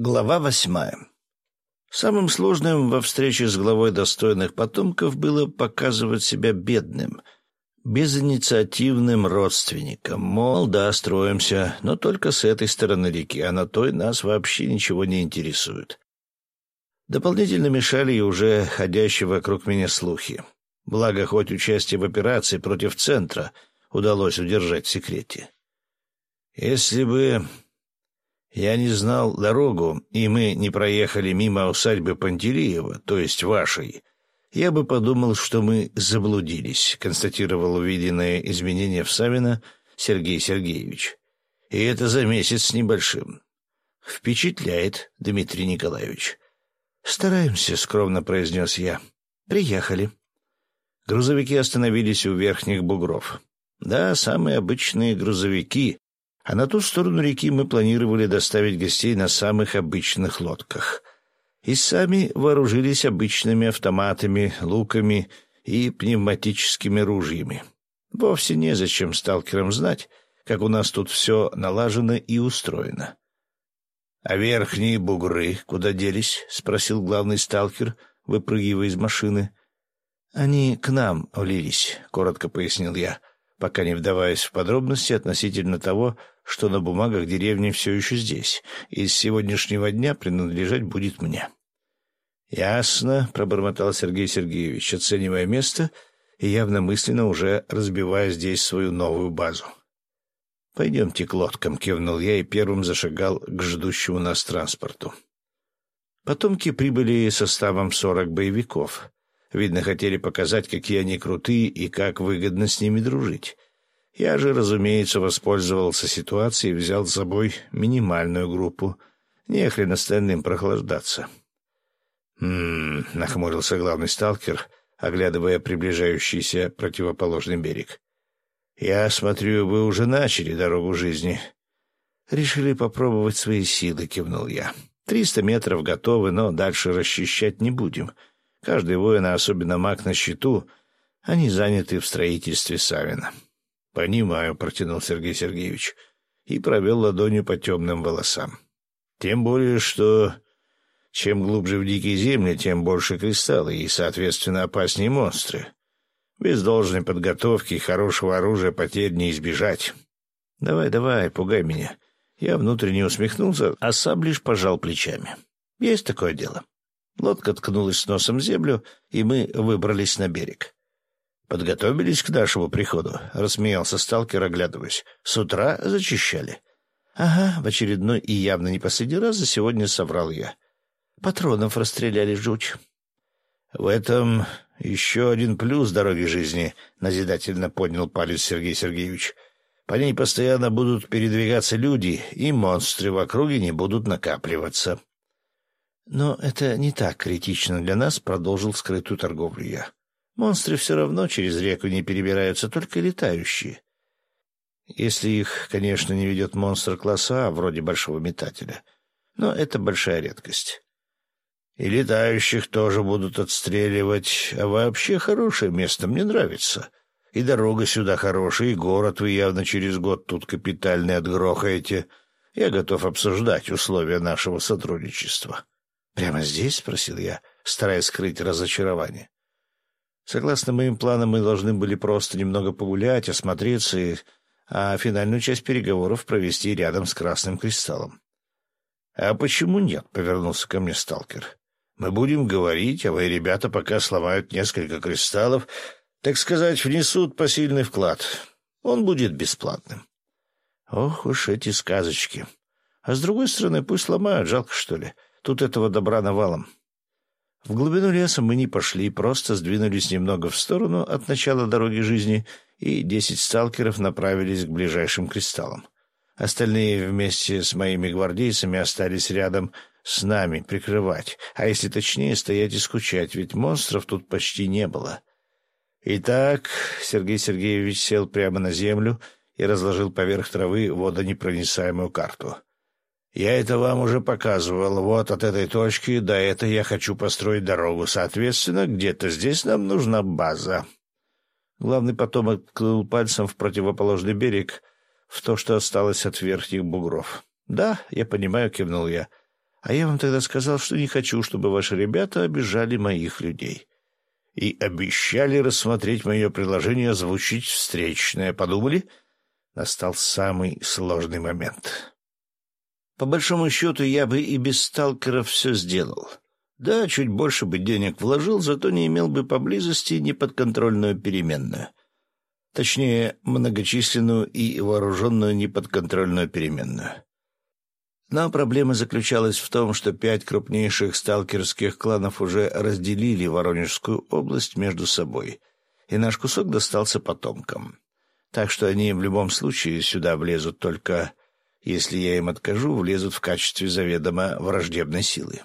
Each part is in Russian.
Глава восьмая. Самым сложным во встрече с главой достойных потомков было показывать себя бедным, безинициативным родственником. Мол, да, строимся, но только с этой стороны реки, а на той нас вообще ничего не интересует. Дополнительно мешали и уже ходящие вокруг меня слухи. Благо, хоть участие в операции против центра удалось удержать в секрете. Если бы я не знал дорогу, и мы не проехали мимо усадьбы Пантелеева, то есть вашей. Я бы подумал, что мы заблудились, констатировал увиденное изменение в Савина Сергей Сергеевич. И это за месяц с небольшим. Впечатляет, Дмитрий Николаевич. Стараемся, скромно произнес я. Приехали. Грузовики остановились у верхних бугров. Да, самые обычные грузовики, а на ту сторону реки мы планировали доставить гостей на самых обычных лодках. И сами вооружились обычными автоматами, луками и пневматическими ружьями. Вовсе незачем сталкерам знать, как у нас тут все налажено и устроено. — А верхние бугры куда делись? — спросил главный сталкер, выпрыгивая из машины. — Они к нам влились, — коротко пояснил я, пока не вдаваясь в подробности относительно того, что на бумагах деревня все еще здесь, и с сегодняшнего дня принадлежать будет мне. — Ясно, — пробормотал Сергей Сергеевич, оценивая место и явно мысленно уже разбивая здесь свою новую базу. — Пойдемте к лодкам, — кивнул я и первым зашагал к ждущему нас транспорту. Потомки прибыли составом сорок боевиков. Видно, хотели показать, какие они крутые и как выгодно с ними дружить. Я же, разумеется, воспользовался ситуацией и взял с собой минимальную группу. Не хрен остальным прохлаждаться. «М-м-м», нахмурился главный сталкер, оглядывая приближающийся противоположный берег. «Я смотрю, вы уже начали дорогу жизни». «Решили попробовать свои силы», — кивнул я. «Триста метров готовы, но дальше расчищать не будем. Каждый воин, а особенно маг на счету, они заняты в строительстве Савина». «Понимаю», — протянул Сергей Сергеевич и провел ладонью по темным волосам. «Тем более, что чем глубже в дикие земли, тем больше кристаллы и, соответственно, опаснее монстры. Без должной подготовки и хорошего оружия потерь не избежать. Давай, давай, пугай меня». Я внутренне усмехнулся, а сам лишь пожал плечами. «Есть такое дело». Лодка ткнулась носом в землю, и мы выбрались на берег. «Подготовились к нашему приходу», — рассмеялся сталкер, оглядываясь. «С утра зачищали». «Ага, в очередной и явно не последний раз за сегодня соврал я. Патронов расстреляли жуть». «В этом еще один плюс дороги жизни», — назидательно поднял палец Сергей Сергеевич. «По ней постоянно будут передвигаться люди, и монстры в округе не будут накапливаться». «Но это не так критично для нас», — продолжил скрытую торговлю я. Монстры все равно через реку не перебираются, только летающие. Если их, конечно, не ведет монстр класса А, вроде большого метателя. Но это большая редкость. И летающих тоже будут отстреливать. А вообще хорошее место, мне нравится. И дорога сюда хорошая, и город вы явно через год тут капитальный отгрохаете. Я готов обсуждать условия нашего сотрудничества. — Прямо здесь? — спросил я, стараясь скрыть разочарование. Согласно моим планам, мы должны были просто немного погулять, осмотреться, и... а финальную часть переговоров провести рядом с Красным Кристаллом. — А почему нет? — повернулся ко мне сталкер. — Мы будем говорить, а вы, ребята, пока сломают несколько кристаллов, так сказать, внесут посильный вклад. Он будет бесплатным. Ох уж эти сказочки. А с другой стороны, пусть ломают, жалко, что ли. Тут этого добра навалом. В глубину леса мы не пошли, просто сдвинулись немного в сторону от начала дороги жизни, и десять сталкеров направились к ближайшим кристаллам. Остальные вместе с моими гвардейцами остались рядом с нами прикрывать, а если точнее, стоять и скучать, ведь монстров тут почти не было. Итак, Сергей Сергеевич сел прямо на землю и разложил поверх травы водонепроницаемую карту — я это вам уже показывал. Вот от этой точки до этой я хочу построить дорогу. Соответственно, где-то здесь нам нужна база. Главный потомок ткнул пальцем в противоположный берег, в то, что осталось от верхних бугров. «Да, я понимаю», — кивнул я. А я вам тогда сказал, что не хочу, чтобы ваши ребята обижали моих людей. И обещали рассмотреть мое предложение озвучить встречное. Подумали? Настал самый сложный момент. По большому счету, я бы и без сталкеров все сделал. Да, чуть больше бы денег вложил, зато не имел бы поблизости неподконтрольную переменную. Точнее, многочисленную и вооруженную неподконтрольную переменную. Но проблема заключалась в том, что пять крупнейших сталкерских кланов уже разделили Воронежскую область между собой, и наш кусок достался потомкам. Так что они в любом случае сюда влезут только, если я им откажу, влезут в качестве заведомо враждебной силы.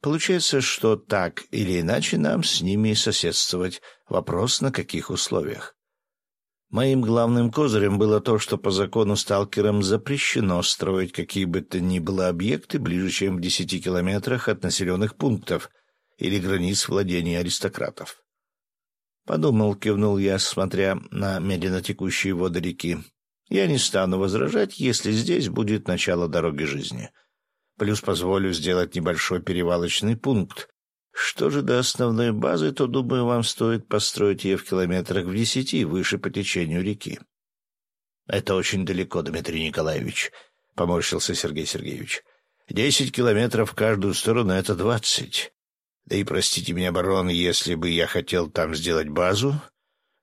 Получается, что так или иначе нам с ними соседствовать. Вопрос, на каких условиях. Моим главным козырем было то, что по закону сталкерам запрещено строить какие бы то ни было объекты ближе, чем в десяти километрах от населенных пунктов или границ владения аристократов. Подумал, кивнул я, смотря на медленно текущие воды реки. Я не стану возражать, если здесь будет начало дороги жизни. — Плюс позволю сделать небольшой перевалочный пункт. Что же до основной базы, то, думаю, вам стоит построить ее в километрах в десяти выше по течению реки. — Это очень далеко, Дмитрий Николаевич, — поморщился Сергей Сергеевич. — Десять километров в каждую сторону — это двадцать. Да и простите меня, барон, если бы я хотел там сделать базу,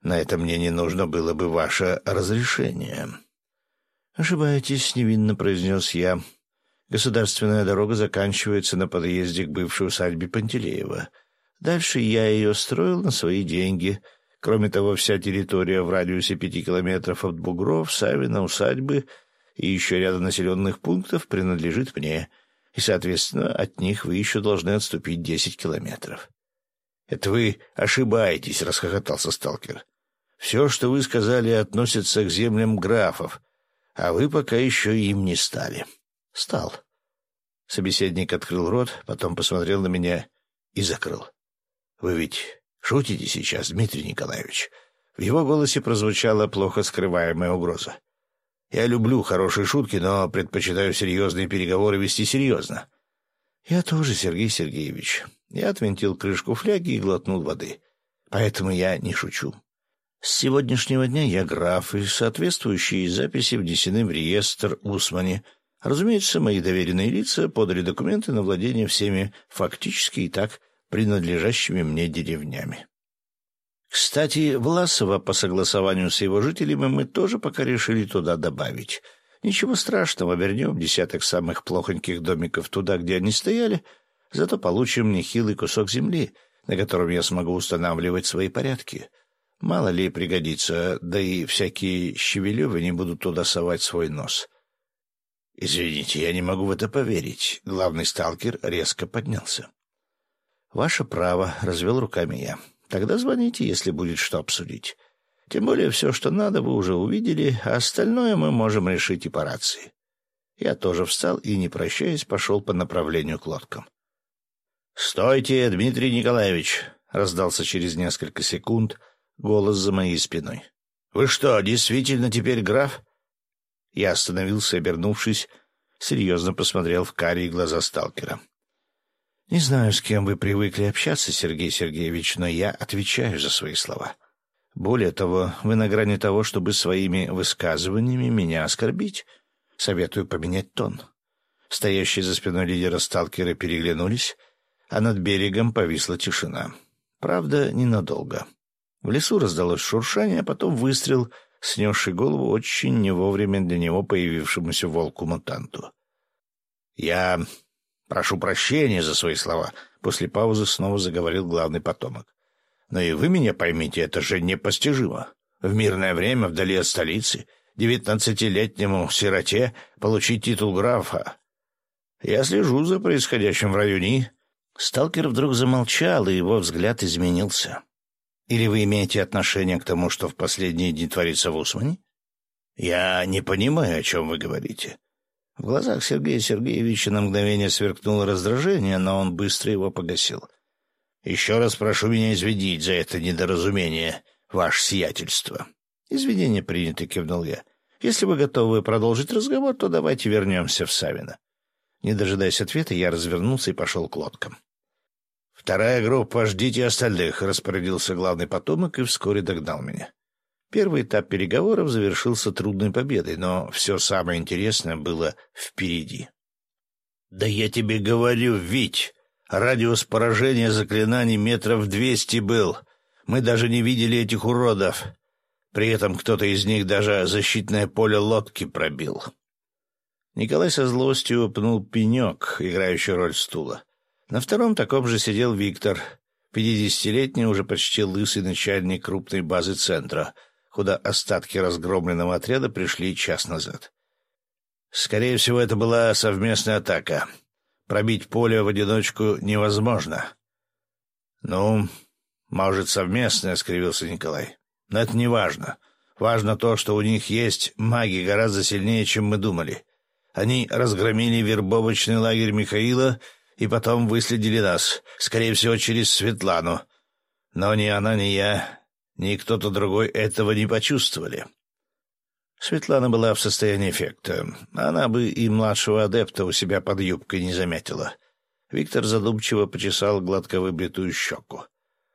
на это мне не нужно было бы ваше разрешение. — Ошибаетесь, — невинно произнес я. Государственная дорога заканчивается на подъезде к бывшей усадьбе Пантелеева. Дальше я ее строил на свои деньги. Кроме того, вся территория в радиусе пяти километров от Бугров, Савина, усадьбы и еще ряда населенных пунктов принадлежит мне, и, соответственно, от них вы еще должны отступить десять километров. — Это вы ошибаетесь, — расхохотался сталкер. — Все, что вы сказали, относится к землям графов, а вы пока еще им не стали. — Стал. Собеседник открыл рот, потом посмотрел на меня и закрыл. «Вы ведь шутите сейчас, Дмитрий Николаевич?» В его голосе прозвучала плохо скрываемая угроза. «Я люблю хорошие шутки, но предпочитаю серьезные переговоры вести серьезно». «Я тоже, Сергей Сергеевич». Я отвинтил крышку фляги и глотнул воды. «Поэтому я не шучу. С сегодняшнего дня я граф, и соответствующие записи внесены в реестр Усмани — Разумеется, мои доверенные лица подали документы на владение всеми фактически и так принадлежащими мне деревнями. Кстати, Власова по согласованию с его жителями мы тоже пока решили туда добавить. Ничего страшного, вернем десяток самых плохоньких домиков туда, где они стояли, зато получим нехилый кусок земли, на котором я смогу устанавливать свои порядки. Мало ли пригодится, да и всякие щевелевы не будут туда совать свой нос. «Извините, я не могу в это поверить». Главный сталкер резко поднялся. «Ваше право», — развел руками я. «Тогда звоните, если будет что обсудить. Тем более все, что надо, вы уже увидели, а остальное мы можем решить и по рации». Я тоже встал и, не прощаясь, пошел по направлению к лодкам. «Стойте, Дмитрий Николаевич!» — раздался через несколько секунд голос за моей спиной. «Вы что, действительно теперь граф?» Я остановился, обернувшись, серьезно посмотрел в карие глаза сталкера. «Не знаю, с кем вы привыкли общаться, Сергей Сергеевич, но я отвечаю за свои слова. Более того, вы на грани того, чтобы своими высказываниями меня оскорбить. Советую поменять тон». Стоящие за спиной лидера сталкера переглянулись, а над берегом повисла тишина. Правда, ненадолго. В лесу раздалось шуршание, а потом выстрел — снесший голову очень не вовремя для него появившемуся волку-мутанту. «Я прошу прощения за свои слова», — после паузы снова заговорил главный потомок. «Но и вы меня поймите, это же непостижимо. В мирное время, вдали от столицы, девятнадцатилетнему сироте получить титул графа. Я слежу за происходящим в районе». Сталкер вдруг замолчал, и его взгляд изменился. Или вы имеете отношение к тому, что в последние дни творится в Усмане? Я не понимаю, о чем вы говорите. В глазах Сергея Сергеевича на мгновение сверкнуло раздражение, но он быстро его погасил. «Еще раз прошу меня извинить за это недоразумение, ваше сиятельство». «Извинения приняты», — кивнул я. «Если вы готовы продолжить разговор, то давайте вернемся в Савино». Не дожидаясь ответа, я развернулся и пошел к лодкам. «Вторая группа, ждите остальных», — распорядился главный потомок и вскоре догнал меня. Первый этап переговоров завершился трудной победой, но все самое интересное было впереди. «Да я тебе говорю, Вить, радиус поражения заклинаний метров двести был. Мы даже не видели этих уродов. При этом кто-то из них даже защитное поле лодки пробил». Николай со злостью пнул пенек, играющий роль стула. На втором таком же сидел Виктор, пятидесятилетний, уже почти лысый начальник крупной базы центра, куда остатки разгромленного отряда пришли час назад. Скорее всего, это была совместная атака. Пробить поле в одиночку невозможно. — Ну, может, совместная, — скривился Николай. — Но это не важно. Важно то, что у них есть маги гораздо сильнее, чем мы думали. Они разгромили вербовочный лагерь Михаила и потом выследили нас, скорее всего, через Светлану. Но ни она, ни я, ни кто-то другой этого не почувствовали. Светлана была в состоянии эффекта. Она бы и младшего адепта у себя под юбкой не заметила. Виктор задумчиво почесал гладко выбритую щеку.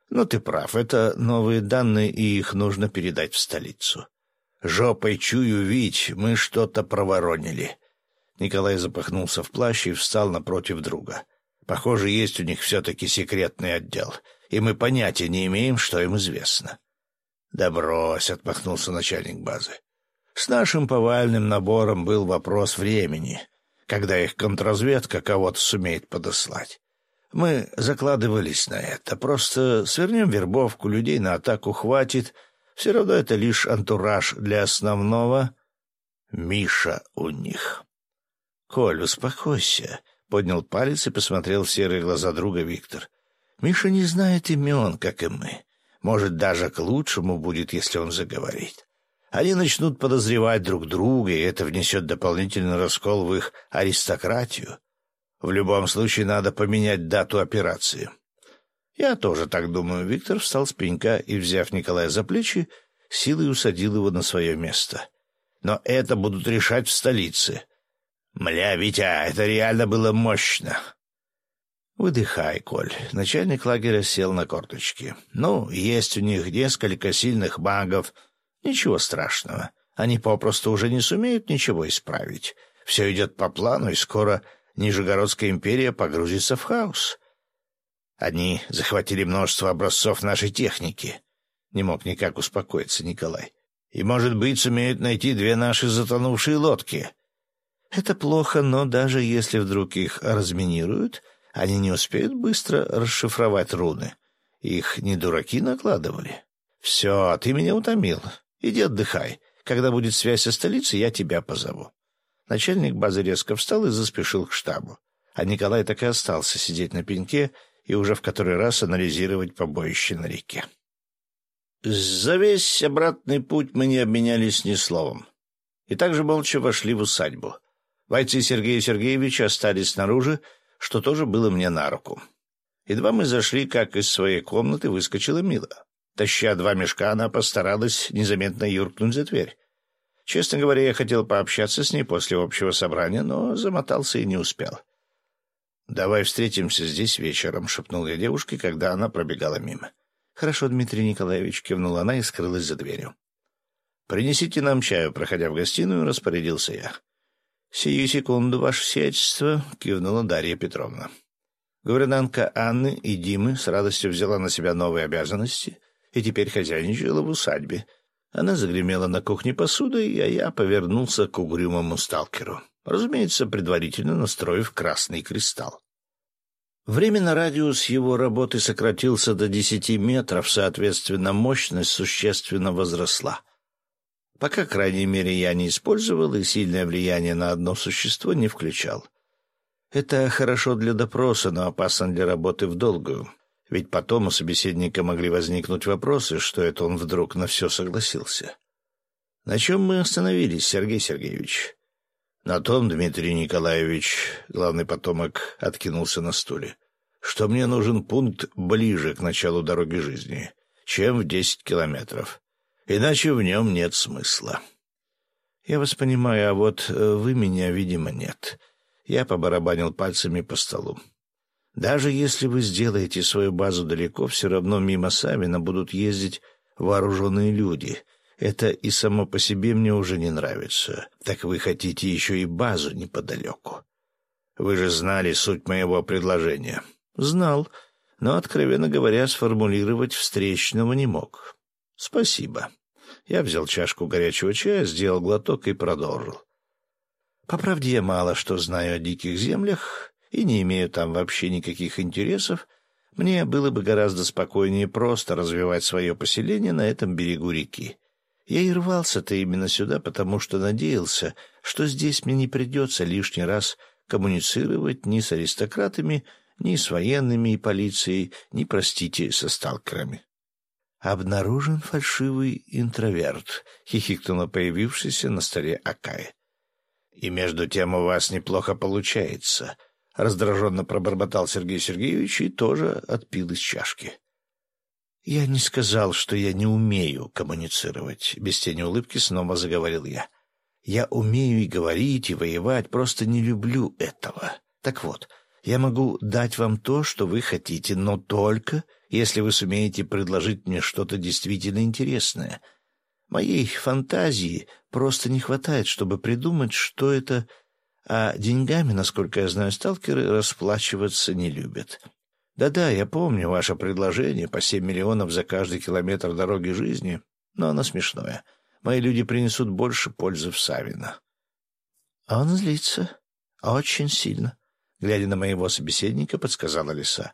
«Ну, ты прав, это новые данные, и их нужно передать в столицу. Жопой чую, Вить, мы что-то проворонили. Николай запахнулся в плащ и встал напротив друга. Похоже, есть у них все-таки секретный отдел, и мы понятия не имеем, что им известно. — Да брось, — отмахнулся начальник базы. — С нашим повальным набором был вопрос времени, когда их контрразведка кого-то сумеет подослать. Мы закладывались на это. Просто свернем вербовку, людей на атаку хватит. Все равно это лишь антураж для основного. Миша у них. «Коль, успокойся», — поднял палец и посмотрел в серые глаза друга Виктор. «Миша не знает имен, как и мы. Может, даже к лучшему будет, если он заговорит. Они начнут подозревать друг друга, и это внесет дополнительный раскол в их аристократию. В любом случае надо поменять дату операции». «Я тоже так думаю». Виктор встал с пенька и, взяв Николая за плечи, силой усадил его на свое место. «Но это будут решать в столице». «Мля, Витя, это реально было мощно!» «Выдыхай, Коль». Начальник лагеря сел на корточки. «Ну, есть у них несколько сильных магов. Ничего страшного. Они попросту уже не сумеют ничего исправить. Все идет по плану, и скоро Нижегородская империя погрузится в хаос. Они захватили множество образцов нашей техники». Не мог никак успокоиться Николай. «И, может быть, сумеют найти две наши затонувшие лодки». Это плохо, но даже если вдруг их разминируют, они не успеют быстро расшифровать руны. Их не дураки накладывали. Все, ты меня утомил. Иди отдыхай. Когда будет связь со столицей, я тебя позову. Начальник базы резко встал и заспешил к штабу. А Николай так и остался сидеть на пеньке и уже в который раз анализировать побоище на реке. За весь обратный путь мы не обменялись ни словом. И также молча вошли в усадьбу. Бойцы Сергея Сергеевича остались снаружи, что тоже было мне на руку. Едва мы зашли, как из своей комнаты выскочила Мила. Таща два мешка, она постаралась незаметно юркнуть за дверь. Честно говоря, я хотел пообщаться с ней после общего собрания, но замотался и не успел. «Давай встретимся здесь вечером», — шепнул я девушке, когда она пробегала мимо. «Хорошо, Дмитрий Николаевич», — кивнула она и скрылась за дверью. «Принесите нам чаю», — проходя в гостиную, распорядился я. «Сию секунду, ваше сиятельство», — кивнула Дарья Петровна. Гувернантка Анны и Димы с радостью взяла на себя новые обязанности и теперь хозяйничала в усадьбе. Она загремела на кухне посудой, а я повернулся к угрюмому сталкеру, разумеется, предварительно настроив красный кристалл. Временно радиус его работы сократился до десяти метров, соответственно, мощность существенно возросла. Пока, крайней мере, я не использовал и сильное влияние на одно существо не включал. Это хорошо для допроса, но опасно для работы в долгую. Ведь потом у собеседника могли возникнуть вопросы, что это он вдруг на все согласился. На чем мы остановились, Сергей Сергеевич? На том, Дмитрий Николаевич, главный потомок, откинулся на стуле, что мне нужен пункт ближе к началу дороги жизни, чем в десять километров. Иначе в нем нет смысла. Я вас понимаю, а вот э, вы меня, видимо, нет. Я побарабанил пальцами по столу. Даже если вы сделаете свою базу далеко, все равно мимо Савина будут ездить вооруженные люди. Это и само по себе мне уже не нравится. Так вы хотите еще и базу неподалеку. Вы же знали суть моего предложения. Знал, но, откровенно говоря, сформулировать встречного не мог. Спасибо. Я взял чашку горячего чая, сделал глоток и продолжил. По правде, я мало что знаю о диких землях и не имею там вообще никаких интересов. Мне было бы гораздо спокойнее просто развивать свое поселение на этом берегу реки. Я и рвался-то именно сюда, потому что надеялся, что здесь мне не придется лишний раз коммуницировать ни с аристократами, ни с военными и полицией, ни, простите, со сталкерами. «Обнаружен фальшивый интроверт», — хихикнула появившийся на столе Акай. «И между тем у вас неплохо получается», — раздраженно пробормотал Сергей Сергеевич и тоже отпил из чашки. «Я не сказал, что я не умею коммуницировать», — без тени улыбки снова заговорил я. «Я умею и говорить, и воевать, просто не люблю этого. Так вот, я могу дать вам то, что вы хотите, но только если вы сумеете предложить мне что-то действительно интересное. Моей фантазии просто не хватает, чтобы придумать, что это... А деньгами, насколько я знаю, сталкеры расплачиваться не любят. Да-да, я помню ваше предложение по семь миллионов за каждый километр дороги жизни, но оно смешное. Мои люди принесут больше пользы в Савино. А он злится. Очень сильно. Глядя на моего собеседника, подсказала лиса.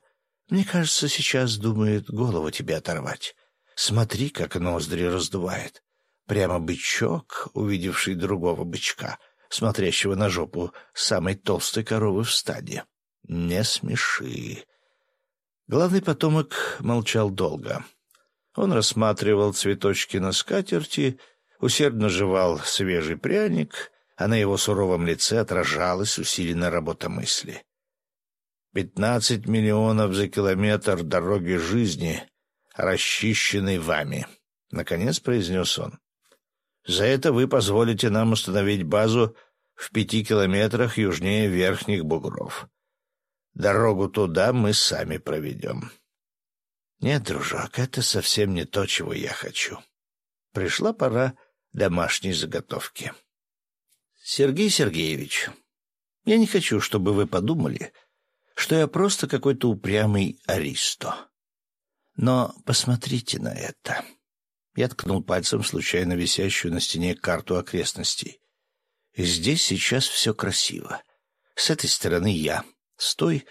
Мне кажется, сейчас думает голову тебе оторвать. Смотри, как ноздри раздувает. Прямо бычок, увидевший другого бычка, смотрящего на жопу самой толстой коровы в стаде. Не смеши. Главный потомок молчал долго. Он рассматривал цветочки на скатерти, усердно жевал свежий пряник, а на его суровом лице отражалась усиленная работа мысли. Пятнадцать миллионов за километр дороги жизни, расчищенной вами, — наконец произнес он. За это вы позволите нам установить базу в пяти километрах южнее Верхних Бугров. Дорогу туда мы сами проведем. Нет, дружок, это совсем не то, чего я хочу. Пришла пора домашней заготовки. Сергей Сергеевич, я не хочу, чтобы вы подумали, что я просто какой-то упрямый аристо. Но посмотрите на это. Я ткнул пальцем случайно висящую на стене карту окрестностей. Здесь сейчас все красиво. С этой стороны я. Стой.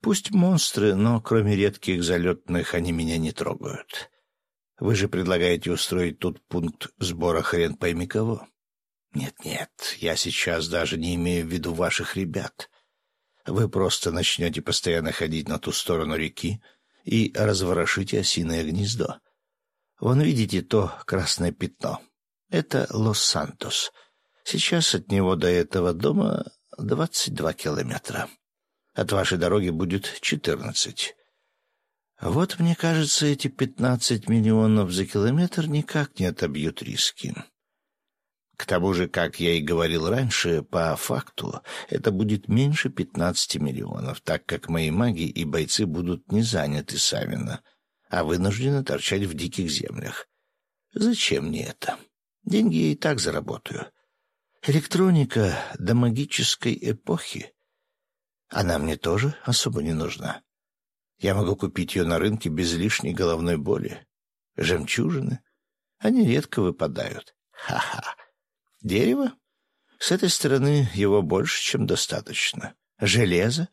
Пусть монстры, но кроме редких залетных они меня не трогают. Вы же предлагаете устроить тут пункт сбора хрен пойми кого. Нет-нет, я сейчас даже не имею в виду ваших ребят. Вы просто начнете постоянно ходить на ту сторону реки и разворошите осиное гнездо. Вон видите то красное пятно. Это Лос-Сантос. Сейчас от него до этого дома двадцать два километра. От вашей дороги будет четырнадцать. Вот, мне кажется, эти пятнадцать миллионов за километр никак не отобьют риски. К тому же, как я и говорил раньше, по факту это будет меньше 15 миллионов, так как мои маги и бойцы будут не заняты Савина, а вынуждены торчать в диких землях. Зачем мне это? Деньги я и так заработаю. Электроника до магической эпохи. Она мне тоже особо не нужна. Я могу купить ее на рынке без лишней головной боли. Жемчужины? Они редко выпадают. Ха-ха. Дерево? С этой стороны его больше, чем достаточно. Железо?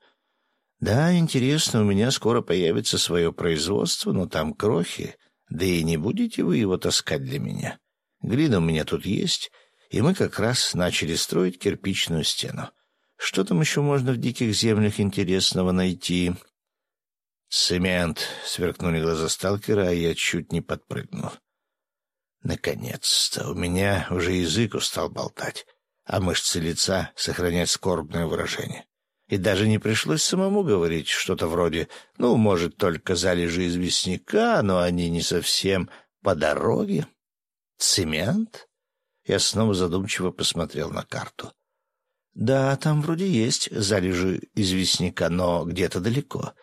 Да, интересно, у меня скоро появится свое производство, но там крохи, да и не будете вы его таскать для меня. Глина у меня тут есть, и мы как раз начали строить кирпичную стену. Что там еще можно в диких землях интересного найти? Цемент, — сверкнули глаза сталкера, а я чуть не подпрыгнул. Наконец-то у меня уже язык устал болтать, а мышцы лица сохранять скорбное выражение. И даже не пришлось самому говорить что-то вроде «ну, может, только залежи известняка, но они не совсем по дороге». «Цемент?» Я снова задумчиво посмотрел на карту. Да, там вроде есть залежи известняка, но где-то далеко.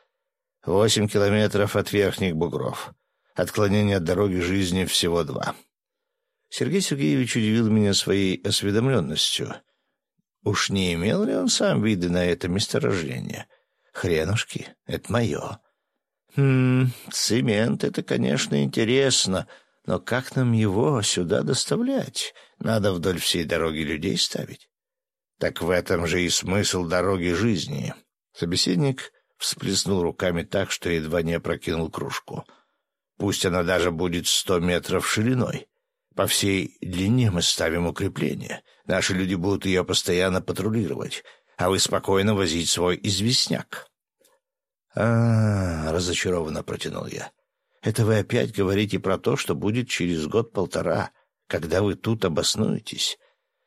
Восемь километров от верхних бугров. Отклонение от дороги жизни всего два. Сергей Сергеевич удивил меня своей осведомленностью. Уж не имел ли он сам виды на это месторождение? Хренушки, это мое. Хм, цемент — это, конечно, интересно, но как нам его сюда доставлять? Надо вдоль всей дороги людей ставить. Так в этом же и смысл дороги жизни. Собеседник всплеснул руками так, что едва не опрокинул кружку. Пусть она даже будет сто метров шириной. По всей длине мы ставим укрепление. Наши люди будут ее постоянно патрулировать, а вы спокойно возить свой известняк. А, разочарованно протянул я. Это вы опять говорите про то, что будет через год-полтора, когда вы тут обоснуетесь.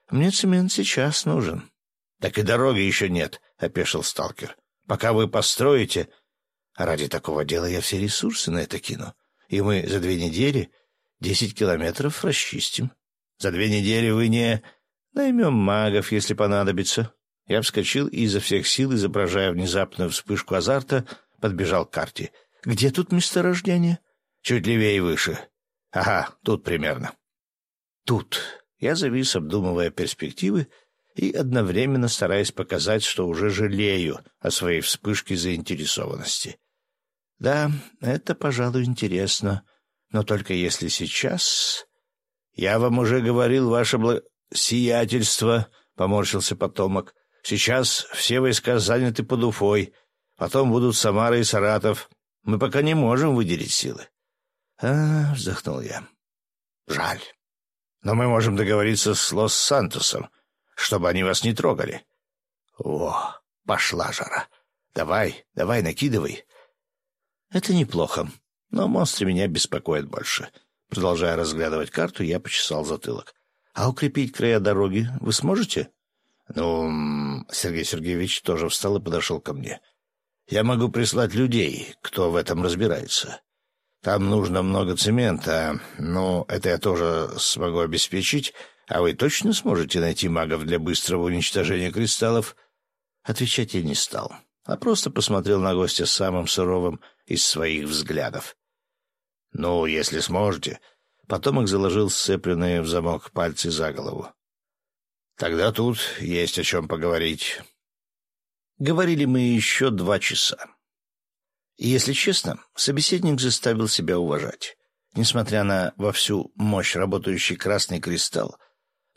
Мне цемент сейчас нужен. — Так и дороги еще нет, — опешил сталкер. — Пока вы построите... А ради такого дела я все ресурсы на это кину. И мы за две недели десять километров расчистим. За две недели вы не... Наймем магов, если понадобится. Я вскочил и изо всех сил, изображая внезапную вспышку азарта, подбежал к карте. «Где тут месторождение?» «Чуть левее и выше». «Ага, тут примерно». «Тут». Я завис, обдумывая перспективы, и одновременно стараясь показать, что уже жалею о своей вспышке заинтересованности. Да, это, пожалуй, интересно, но только если сейчас... Я вам уже говорил, ваше бл... сиятельство, — поморщился потомок. Сейчас все войска заняты под Уфой, потом будут Самара и Саратов. Мы пока не можем выделить силы. — А, — вздохнул я. — Жаль. Но мы можем договориться с Лос-Сантосом, чтобы они вас не трогали. О, пошла жара. Давай, давай, накидывай. Это неплохо, но монстры меня беспокоят больше. Продолжая разглядывать карту, я почесал затылок. А укрепить края дороги вы сможете? Ну, Сергей Сергеевич тоже встал и подошел ко мне. Я могу прислать людей, кто в этом разбирается. Там нужно много цемента, но это я тоже смогу обеспечить, а вы точно сможете найти магов для быстрого уничтожения кристаллов? Отвечать я не стал, а просто посмотрел на гостя самым суровым из своих взглядов. Ну, если сможете. Потом их заложил сцепленные в замок пальцы за голову. Тогда тут есть о чем поговорить. Говорили мы еще два часа. И, если честно, собеседник заставил себя уважать. Несмотря на во всю мощь работающий красный кристалл,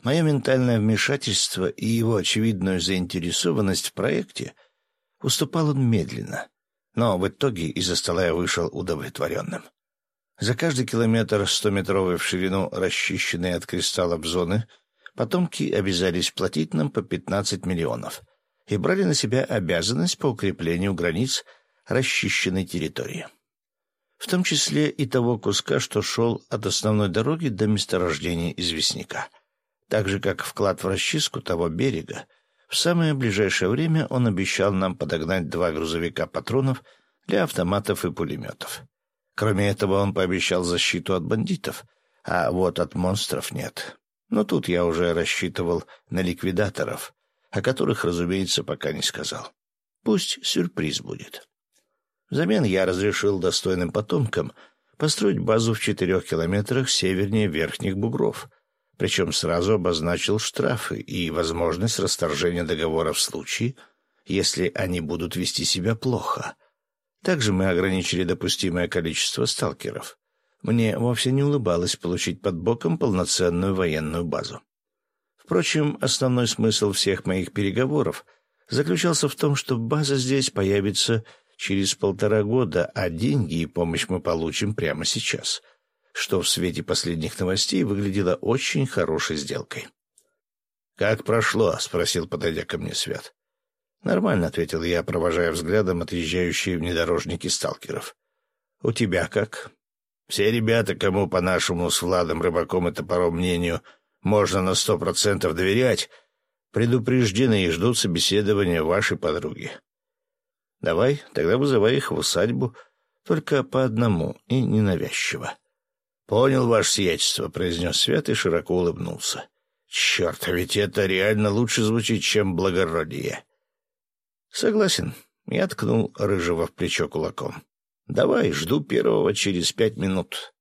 Мое ментальное вмешательство и его очевидную заинтересованность в проекте уступал он медленно, но в итоге из-за стола я вышел удовлетворенным. За каждый километр стометровой в ширину расчищенной от кристаллов зоны потомки обязались платить нам по 15 миллионов и брали на себя обязанность по укреплению границ расчищенной территории. В том числе и того куска, что шел от основной дороги до месторождения известняка — так же, как вклад в расчистку того берега. В самое ближайшее время он обещал нам подогнать два грузовика патронов для автоматов и пулеметов. Кроме этого, он пообещал защиту от бандитов, а вот от монстров нет. Но тут я уже рассчитывал на ликвидаторов, о которых, разумеется, пока не сказал. Пусть сюрприз будет. Взамен я разрешил достойным потомкам построить базу в четырех километрах севернее Верхних Бугров — причем сразу обозначил штрафы и возможность расторжения договора в случае, если они будут вести себя плохо. Также мы ограничили допустимое количество сталкеров. Мне вовсе не улыбалось получить под боком полноценную военную базу. Впрочем, основной смысл всех моих переговоров заключался в том, что база здесь появится через полтора года, а деньги и помощь мы получим прямо сейчас — что в свете последних новостей выглядело очень хорошей сделкой. «Как прошло?» — спросил, подойдя ко мне Свят. «Нормально», — ответил я, провожая взглядом отъезжающие внедорожники сталкеров. «У тебя как?» «Все ребята, кому по нашему с Владом, Рыбаком и Топором мнению можно на сто процентов доверять, предупреждены и ждут собеседования вашей подруги. Давай, тогда вызывай их в усадьбу, только по одному и ненавязчиво. «Понял, ваше сиятельство», — произнес Свят и широко улыбнулся. Черт, ведь это реально лучше звучит, чем благородие. Согласен. Я ткнул Рыжего в плечо кулаком. Давай, жду первого через пять минут.